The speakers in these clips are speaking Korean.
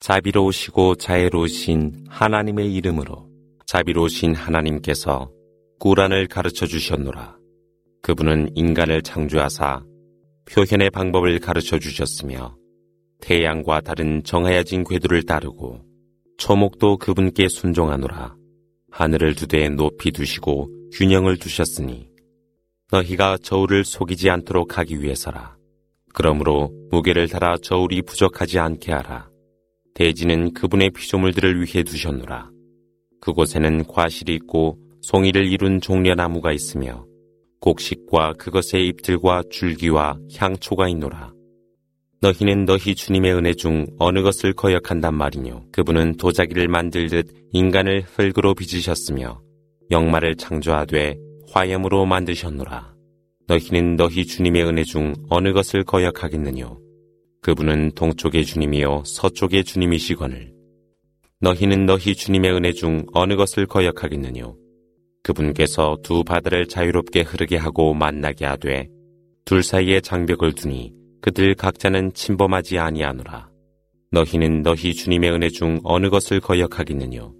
자비로우시고 자애로우신 하나님의 이름으로 자비로우신 하나님께서 꾸란을 가르쳐 주셨노라. 그분은 인간을 창조하사 표현의 방법을 가르쳐 주셨으며 태양과 다른 정하여진 궤도를 따르고 초목도 그분께 순종하노라. 하늘을 두대 높이 두시고 균형을 두셨으니 너희가 저울을 속이지 않도록 하기 위해서라. 그러므로 무게를 달아 저울이 부족하지 않게 하라. 대지는 그분의 피조물들을 위해 두셨노라. 그곳에는 과실이 있고 송이를 이룬 종려나무가 있으며 곡식과 그것의 잎들과 줄기와 향초가 있노라. 너희는 너희 주님의 은혜 중 어느 것을 거역한단 말이뇨. 그분은 도자기를 만들듯 인간을 흙으로 빚으셨으며 영마를 창조하되 화염으로 만드셨노라. 너희는 너희 주님의 은혜 중 어느 것을 거역하겠느뇨. 그분은 동쪽의 주님이요 서쪽의 주님이시거늘 너희는 너희 주님의 은혜 중 어느 것을 거역하겠느뇨? 그분께서 두 바다를 자유롭게 흐르게 하고 만나게 하되 둘 사이에 장벽을 두니 그들 각자는 침범하지 아니하노라. 너희는 너희 주님의 은혜 중 어느 것을 거역하겠느뇨?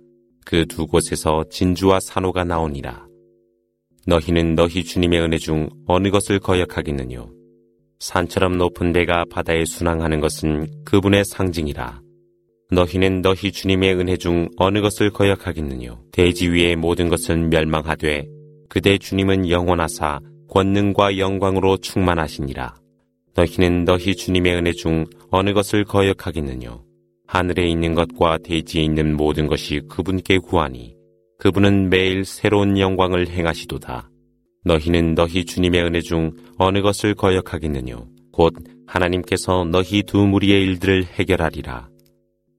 그 두 곳에서 진주와 산호가 나오니라. 너희는 너희 주님의 은혜 중 어느 것을 거역하겠느뇨 산처럼 높은 데가 바다에 순항하는 것은 그분의 상징이라. 너희는 너희 주님의 은혜 중 어느 것을 거역하겠느뇨. 대지 위의 모든 것은 멸망하되 그대 주님은 영원하사 권능과 영광으로 충만하시니라. 너희는 너희 주님의 은혜 중 어느 것을 거역하겠느뇨. 하늘에 있는 것과 대지에 있는 모든 것이 그분께 구하니 그분은 매일 새로운 영광을 행하시도다. 너희는 너희 주님의 은혜 중 어느 것을 거역하겠느뇨? 곧 하나님께서 너희 두 무리의 일들을 해결하리라.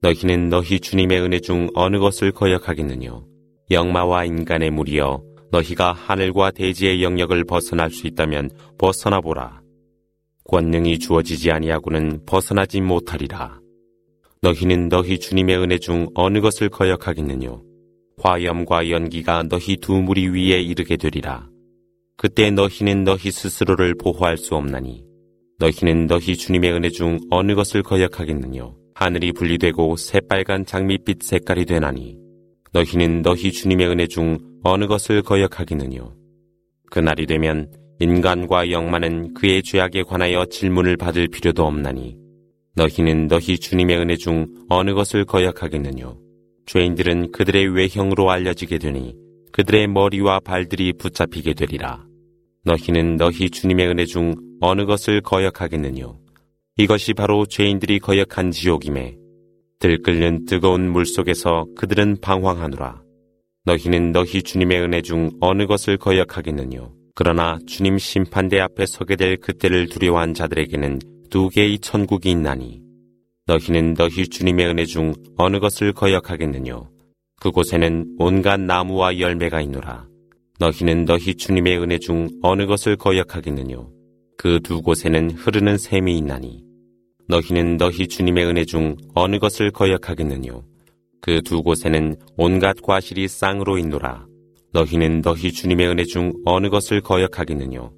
너희는 너희 주님의 은혜 중 어느 것을 거역하겠느뇨? 영마와 인간의 무리여 너희가 하늘과 대지의 영역을 벗어날 수 있다면 벗어나 보라. 권능이 주어지지 아니하고는 벗어나지 못하리라. 너희는 너희 주님의 은혜 중 어느 것을 거역하겠느뇨? 화염과 연기가 너희 두 무리 위에 이르게 되리라. 그때 너희는 너희 스스로를 보호할 수 없나니 너희는 너희 주님의 은혜 중 어느 것을 거역하겠느뇨 하늘이 분리되고 새빨간 장밋빛 색깔이 되나니 너희는 너희 주님의 은혜 중 어느 것을 거역하겠느뇨 그날이 되면 인간과 영만은 그의 죄악에 관하여 질문을 받을 필요도 없나니 너희는 너희 주님의 은혜 중 어느 것을 거역하겠느뇨 죄인들은 그들의 외형으로 알려지게 되니 그들의 머리와 발들이 붙잡히게 되리라. 너희는 너희 주님의 은혜 중 어느 것을 거역하겠느뇨? 이것이 바로 죄인들이 거역한 지옥임에 들끓는 뜨거운 물 속에서 그들은 방황하노라. 너희는 너희 주님의 은혜 중 어느 것을 거역하겠느뇨? 그러나 주님 심판대 앞에 서게 될 그때를 두려워한 자들에게는 두 개의 천국이 있나니 너희는 너희 주님의 은혜 중 어느 것을 거역하겠느뇨? 그곳에는 온갖 나무와 열매가 있노라. 너희는 너희 주님의 은혜 중 어느 것을 거역하겠느뇨? 그 두 곳에는 흐르는 샘이 있나니. 너희는 너희 주님의 은혜 중 어느 것을 거역하겠느뇨? 그 두 곳에는 온갖 과실이 쌍으로 있노라. 너희는 너희 주님의 은혜 중 어느 것을 거역하겠느뇨?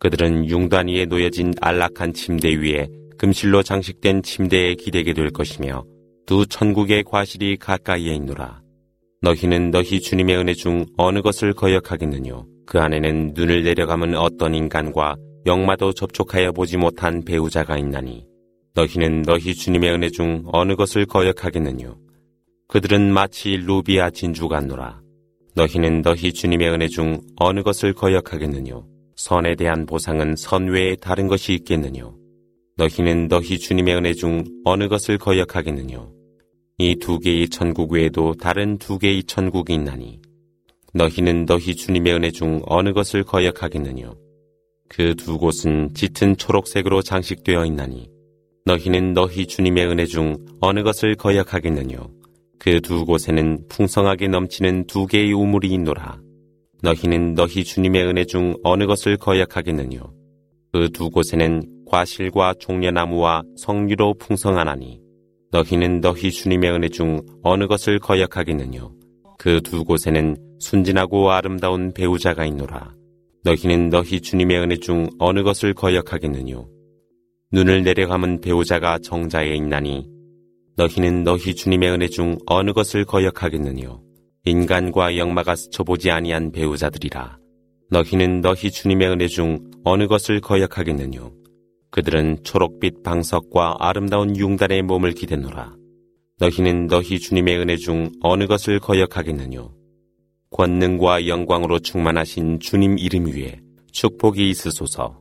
그들은 융단 위에 놓여진 안락한 침대 위에 금실로 장식된 침대에 기대게 될 것이며 두 천국의 과실이 가까이에 있노라. 너희는 너희 주님의 은혜 중 어느 것을 거역하겠느뇨? 그 안에는 눈을 내려감은 어떤 인간과 영마도 접촉하여 보지 못한 배우자가 있나니 너희는 너희 주님의 은혜 중 어느 것을 거역하겠느뇨? 그들은 마치 루비아 진주 같노라. 너희는 너희 주님의 은혜 중 어느 것을 거역하겠느뇨? 선에 대한 보상은 선 외에 다른 것이 있겠느뇨? 너희는 너희 주님의 은혜 중 어느 것을 거역하겠느뇨? 이 두 개의 천국 외에도 다른 두 개의 천국이 있나니 너희는 너희 주님의 은혜 중 어느 것을 거역하겠느뇨? 그두 곳은 짙은 초록색으로 장식되어 있나니 너희는 너희 주님의 은혜 중 어느 것을 거역하겠느뇨? 그두 곳에는 풍성하게 넘치는 두 개의 우물이 있노라. 너희는 너희 주님의 은혜 중 어느 것을 거역하겠느뇨? 그두 곳에는 과실과 종려나무와 성류로 풍성하나니 너희는 너희 주님의 은혜 중 어느 것을 거역하겠느뇨? 그 두 곳에는 순진하고 아름다운 배우자가 있노라. 너희는 너희 주님의 은혜 중 어느 것을 거역하겠느뇨? 눈을 내려감은 배우자가 정자에 있나니 너희는 너희 주님의 은혜 중 어느 것을 거역하겠느뇨? 인간과 영마가 스쳐보지 아니한 배우자들이라. 너희는 너희 주님의 은혜 중 어느 것을 거역하겠느뇨? 그들은 초록빛 방석과 아름다운 융단의 몸을 기대노라. 너희는 너희 주님의 은혜 중 어느 것을 거역하겠느뇨? 권능과 영광으로 충만하신 주님 이름 위에 축복이 있으소서.